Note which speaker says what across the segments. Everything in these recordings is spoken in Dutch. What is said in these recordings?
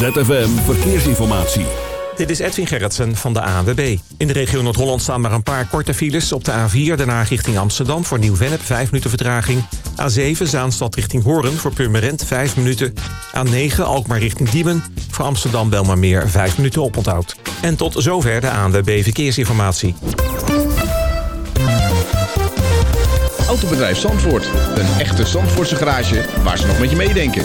Speaker 1: ZFM Verkeersinformatie.
Speaker 2: Dit is Edwin Gerritsen van de ANWB. In de regio Noord-Holland staan maar een paar korte files. Op de A4 daarna richting Amsterdam voor Nieuw-Vennep 5 minuten vertraging. A7 Zaanstad richting Hoorn voor Purmerend 5 minuten. A9 Alkmaar richting Diemen voor Amsterdam Belmarmeer 5 minuten oponthoud. En tot zover de ANWB Verkeersinformatie.
Speaker 3: Autobedrijf Zandvoort. Een echte Zandvoortse garage waar ze nog met je meedenken.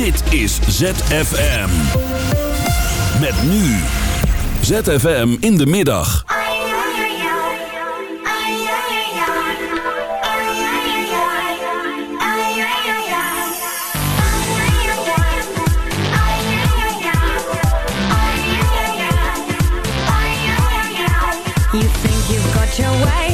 Speaker 1: Dit is ZFM. Met nu. ZFM in de middag.
Speaker 4: You think you've got your way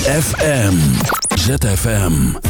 Speaker 1: ZFM. ZFM.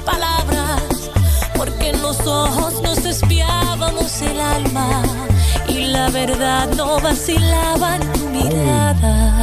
Speaker 5: palabras, porque en los ojos nos espiábamos el alma y la verdad no vacilaba en tu mirada.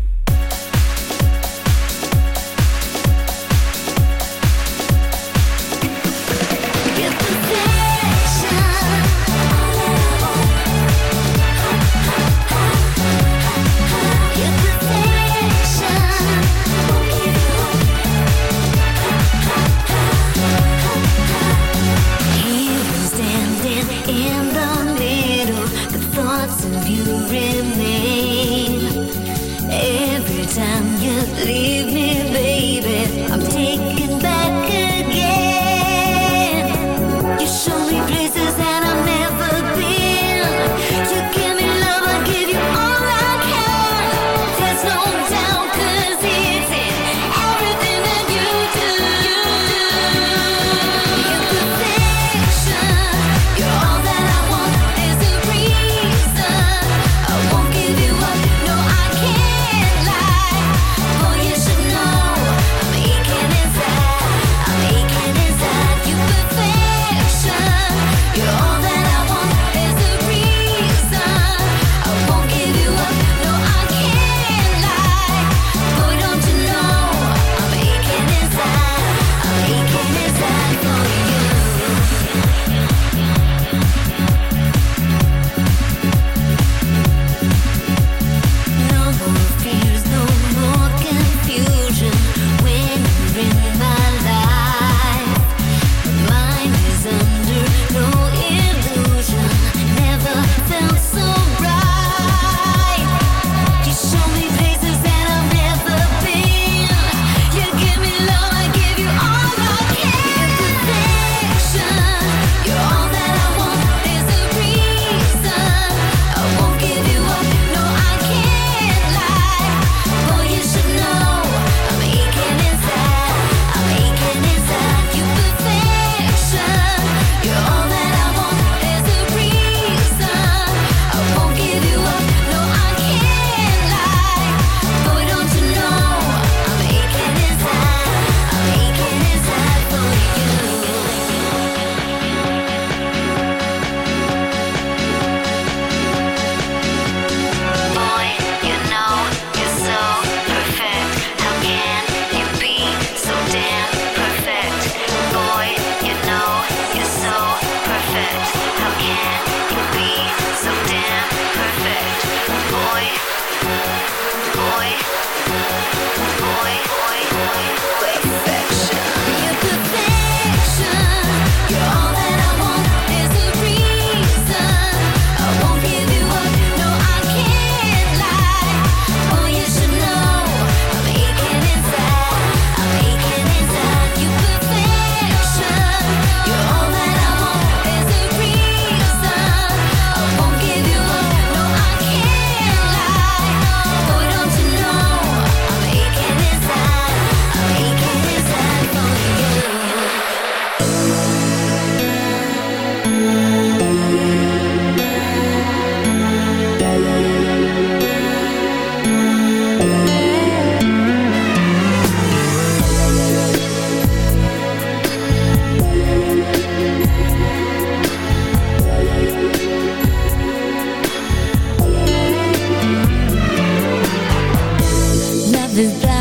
Speaker 6: Love is blind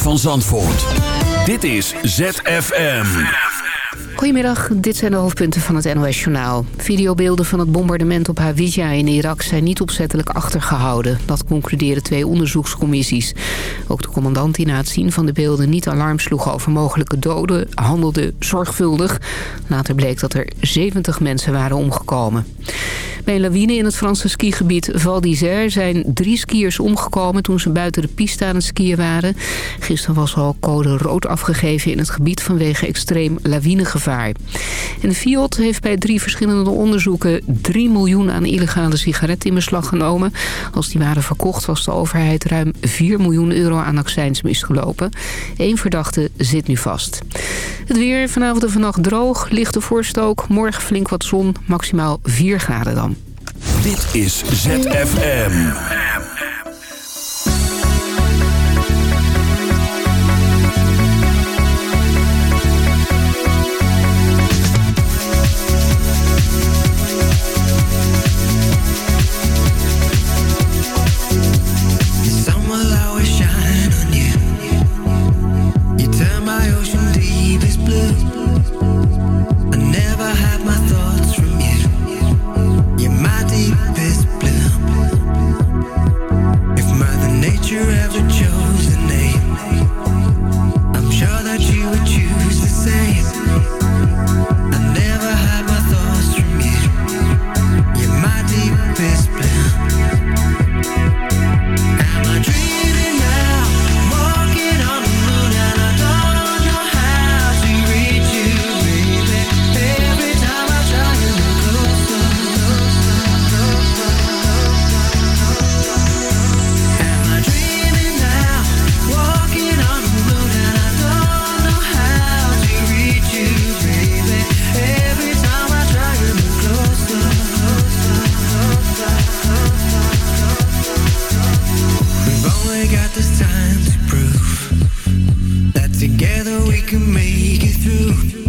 Speaker 7: van Zandvoort. Dit is ZFM.
Speaker 8: Goedemiddag, dit zijn de hoofdpunten van het NOS-journaal. Videobeelden van het bombardement op Hawija in Irak zijn niet opzettelijk achtergehouden. Dat concluderen twee onderzoekscommissies. Ook de commandant die na het zien van de beelden niet alarm sloeg over mogelijke doden... handelde zorgvuldig. Later bleek dat er 70 mensen waren omgekomen. Bij een lawine in het Franse skigebied Val d'Isère zijn drie skiers omgekomen toen ze buiten de piste aan het skiën waren. Gisteren was al code rood afgegeven in het gebied vanwege extreem lawinegevaar. En de Fiat heeft bij drie verschillende onderzoeken 3 miljoen aan illegale sigaretten in beslag genomen. Als die waren verkocht was de overheid ruim 4 miljoen euro aan accijns misgelopen. Eén verdachte zit nu vast. Het weer vanavond en vannacht droog, lichte vorst ook. Morgen flink wat zon, maximaal 4 graden dan.
Speaker 7: Dit is ZFM.
Speaker 9: can make it through.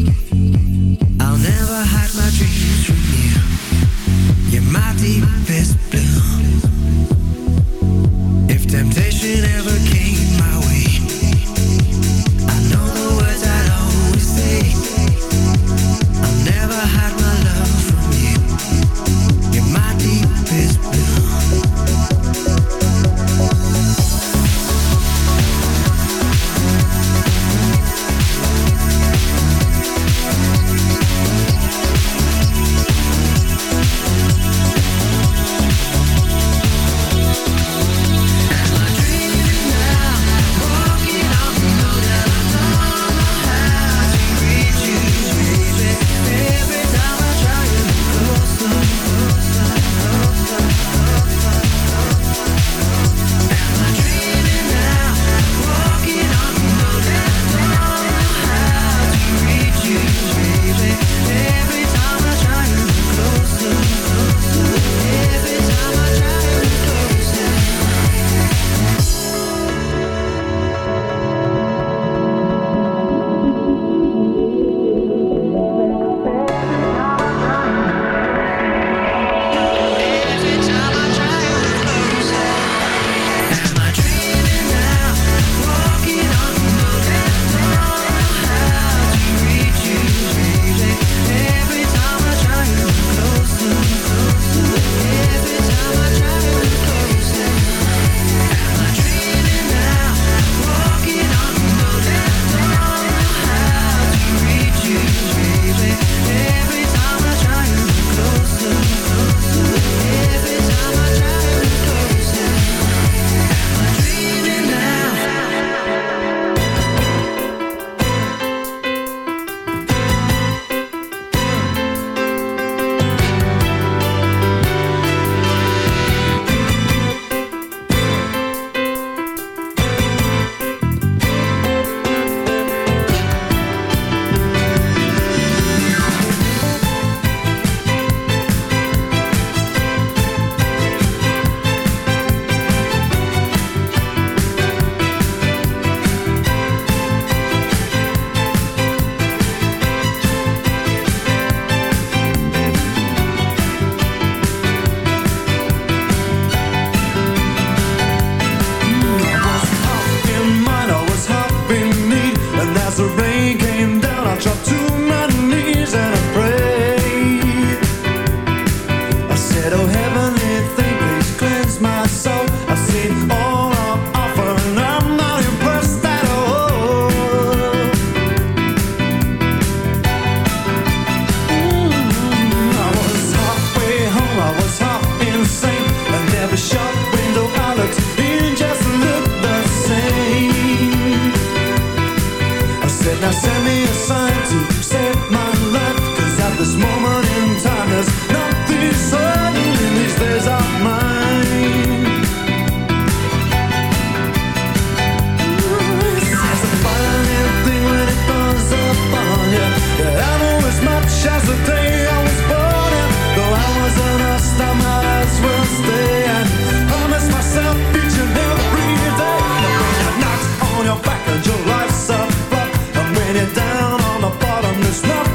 Speaker 9: it down on the bottom. There's nothing.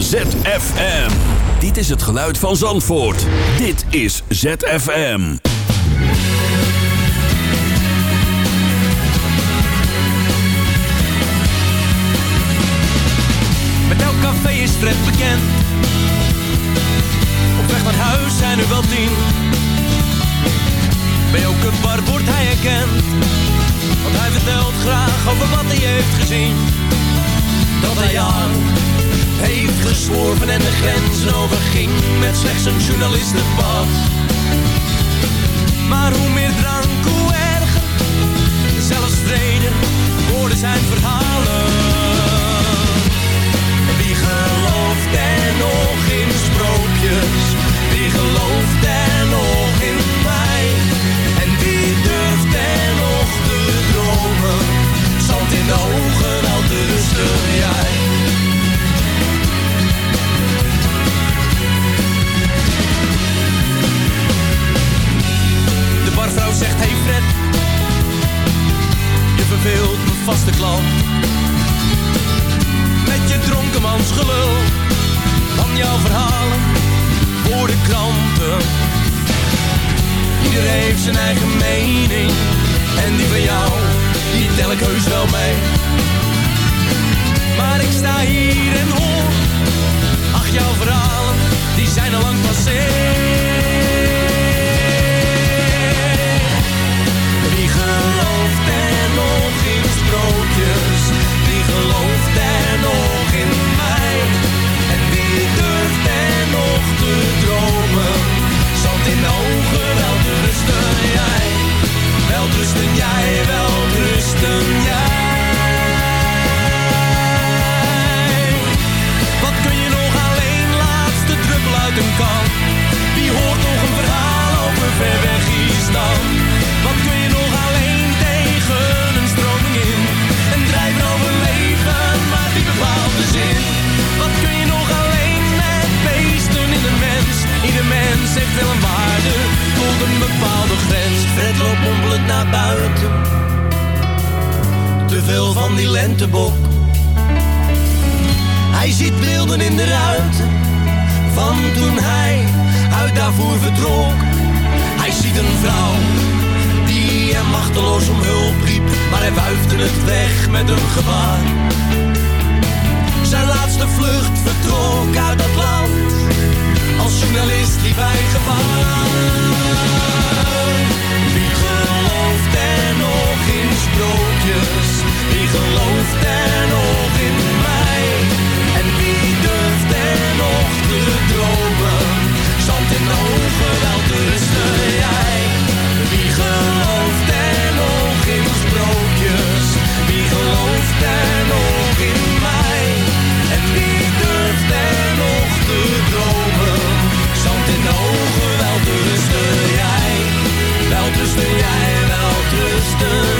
Speaker 1: ZFM. Dit is het geluid van Zandvoort. Dit is ZFM.
Speaker 10: Fred bekend. Op weg naar huis zijn er wel tien. Bij elke bar wordt hij herkend. Want hij vertelt graag over wat hij heeft gezien. Dat hij jaren gesworven en de grenzen overging met slechts een journalistenpas. Maar hoe meer drank, hoe erger. Zelfs vrede worden zijn verhalen. Wie gelooft er nog in sprookjes? Wie gelooft er nog in mij? En wie durft er nog te dromen? Zand in de ogen, te rusten jij. De barvrouw zegt, hey Fred, je verveelt mijn vaste klant. Met je dronkenmansgelul, van jouw verhalen voor de kranten. Ieder heeft zijn eigen mening, en die van jou, die tel ik heus wel mee. Maar ik sta hier en hoor, ach jouw verhalen, die zijn al lang passé. Wie gelooft er nog in sprookjes? Wie gelooft er nog in mij? En wie durft er nog te dromen? Zand in de ogen, wel te rusten jij. Wel rusten jij, wel rusten jij. Wat kun je nog alleen, laatste druppel uit een kan? Wie hoort nog een verhaal over ver weg Island? Wat Wat kun je nog alleen met beesten in de mens? Ieder mens heeft wel een waarde tot een bepaalde grens. Fred loopt mompelend naar buiten. Te veel van die lentebok. Hij ziet beelden in de ruiten van toen hij uit daarvoor vertrok. Hij ziet een vrouw die hem machteloos om hulp riep, maar hij wuifde het weg met een gebaar. Laatste vlucht vertrok uit dat land, als journalist liep hij gevaar. Wie gelooft er nog in sprookjes? Wie gelooft er nog te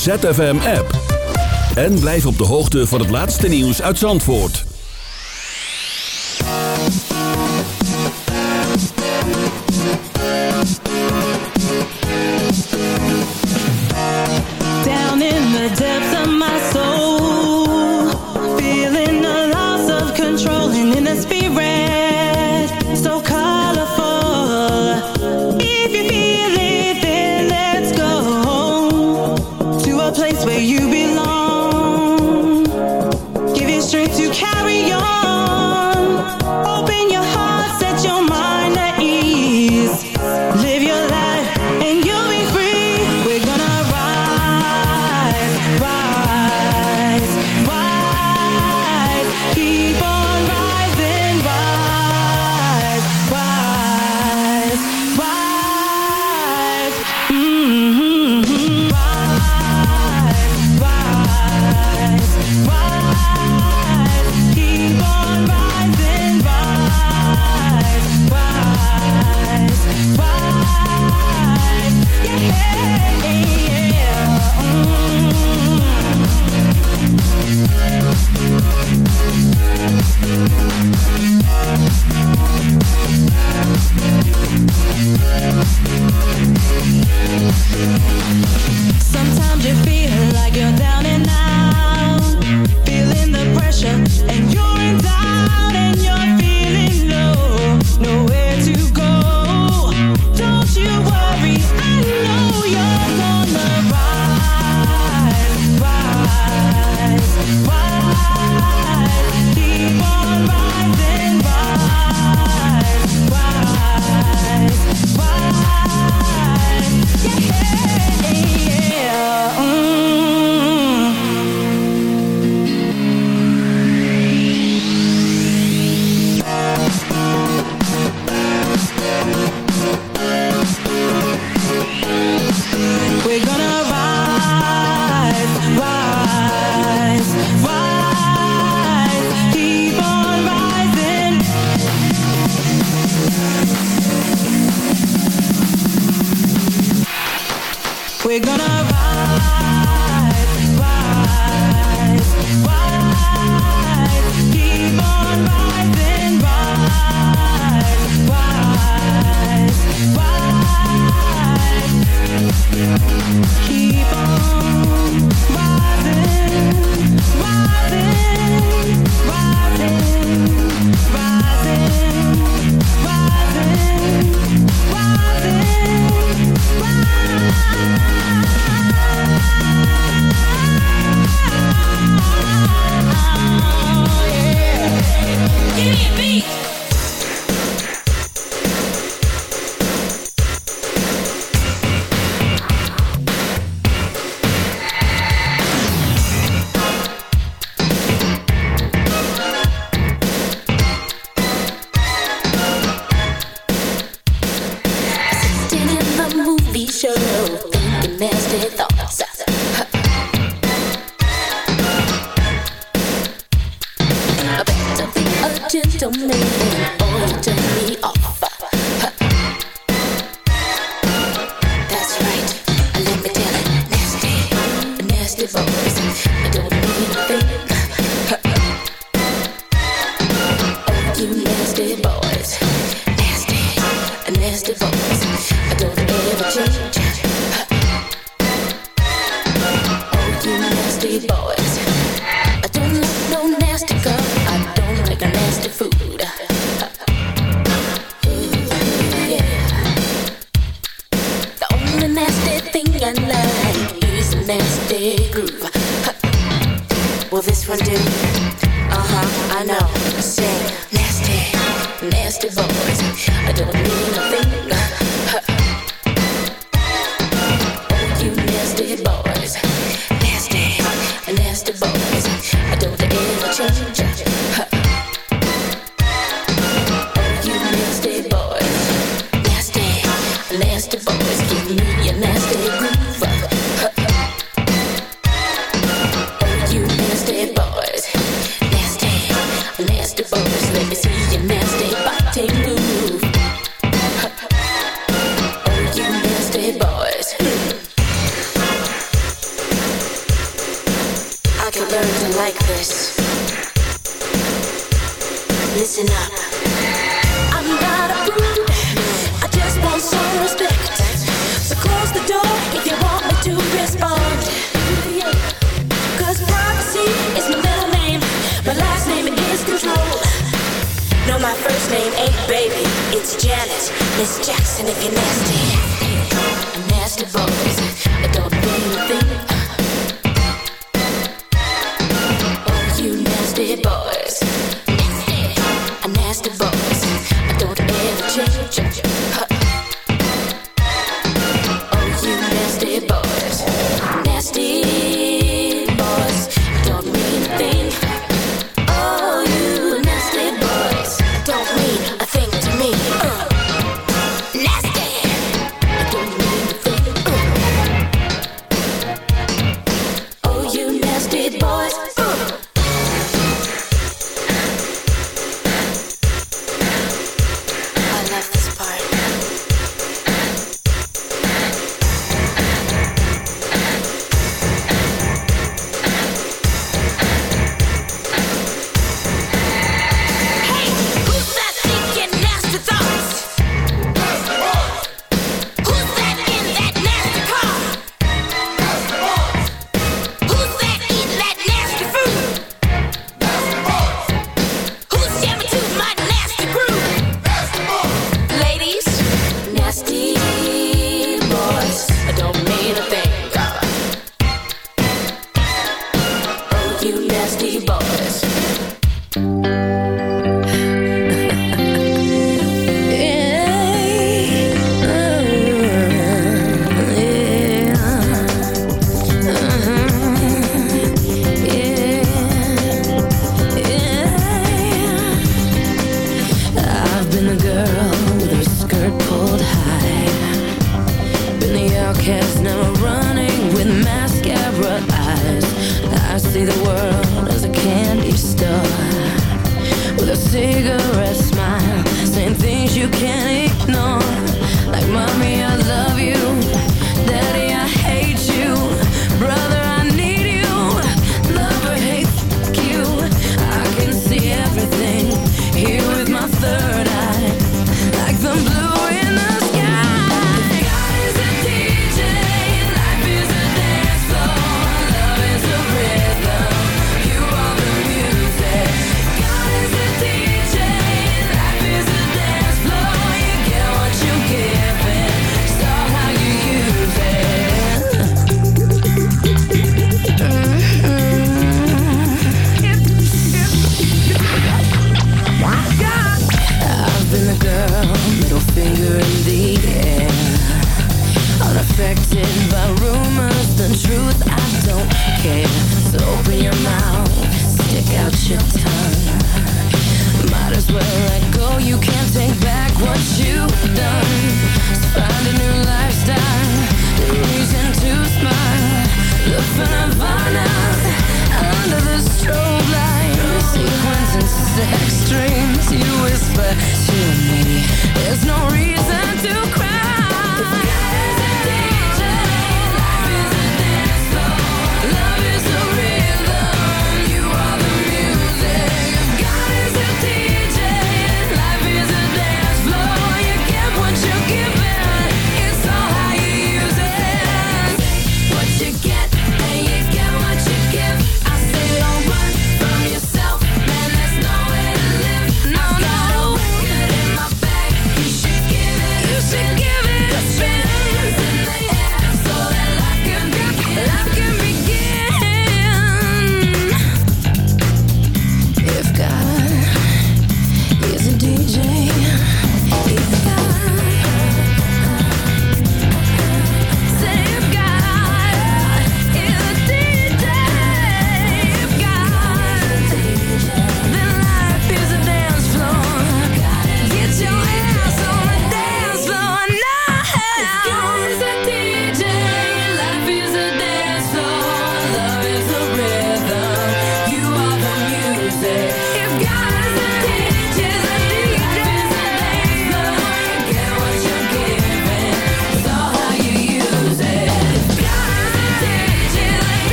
Speaker 1: ZFM-app. En blijf op de hoogte van het laatste nieuws uit Zandvoort.
Speaker 6: Down in the depths of my soul. Feeling a loss of control and in the spirit. So colorful. If you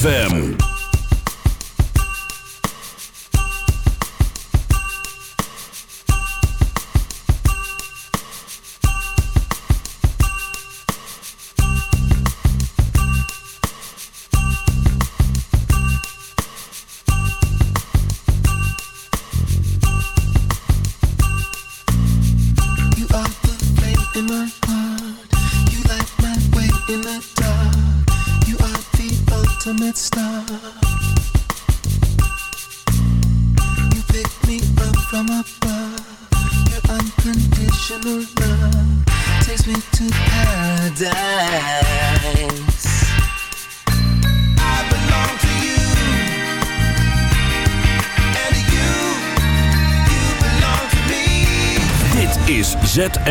Speaker 7: ZFM.